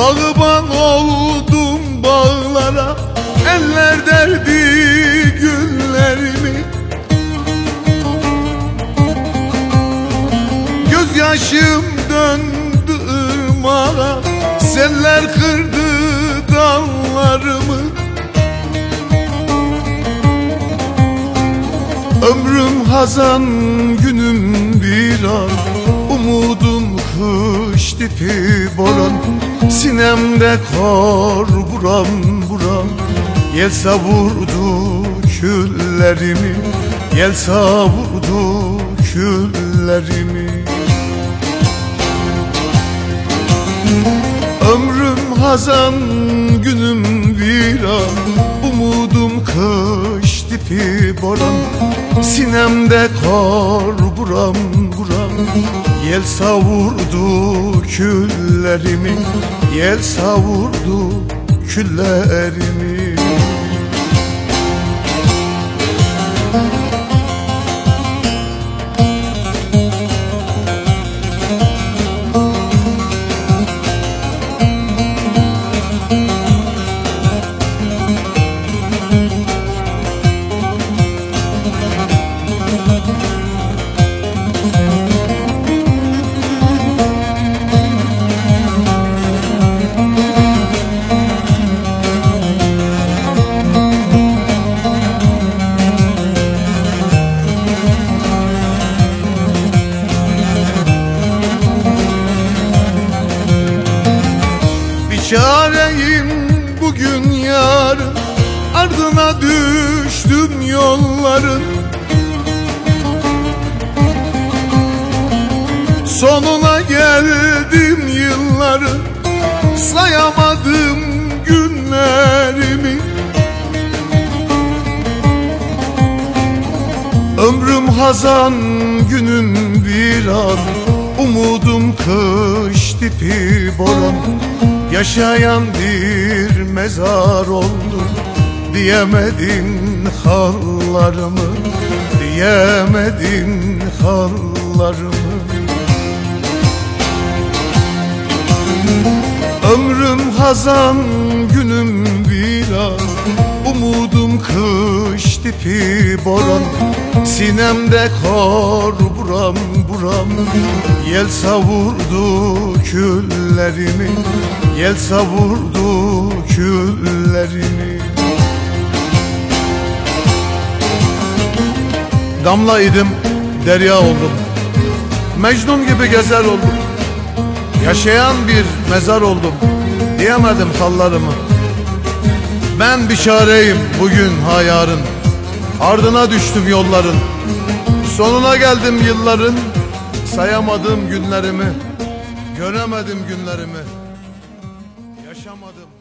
Bağban oldum bağlara Eller derdi güllerimi Gözyaşım döndü ırmağa Seller kırdı dallarımı. Ömrüm hazan günüm bir an Umudum kış tipi boran Sinemde kar buram buram. Yel savurdu küllerimi. Yel savurdu küllerimi. Ömrüm hazan günüm bir an Umudum tipi boran Sinemde kar buram buram. Yel savurdu küllerimi Yel savurdu küllerimi yolların Sonuna geldim yılların Sayamadım günlerimi. Ömrüm hazan günüm bir an Umudum kış tipi boran. Yaşayan bir mezar oldu Diyemedin hallarımı Diyemedin hallarımı. Ömrüm hazan günüm bir an Umudum kış tipi boran. Sinemde kar buram buram Yel savurdu küllerimi Yel savurdu küllerimi Damla idim derya oldum. Mecnun gibi gezer oldum. Yaşayan bir mezar oldum. Diyemedim hallarımı Ben bir çareyim bugün ha yarın. Ardına düştüm yolların. Sonuna geldim yılların. Sayamadım günlerimi. Göremedim günlerimi. Yaşamadım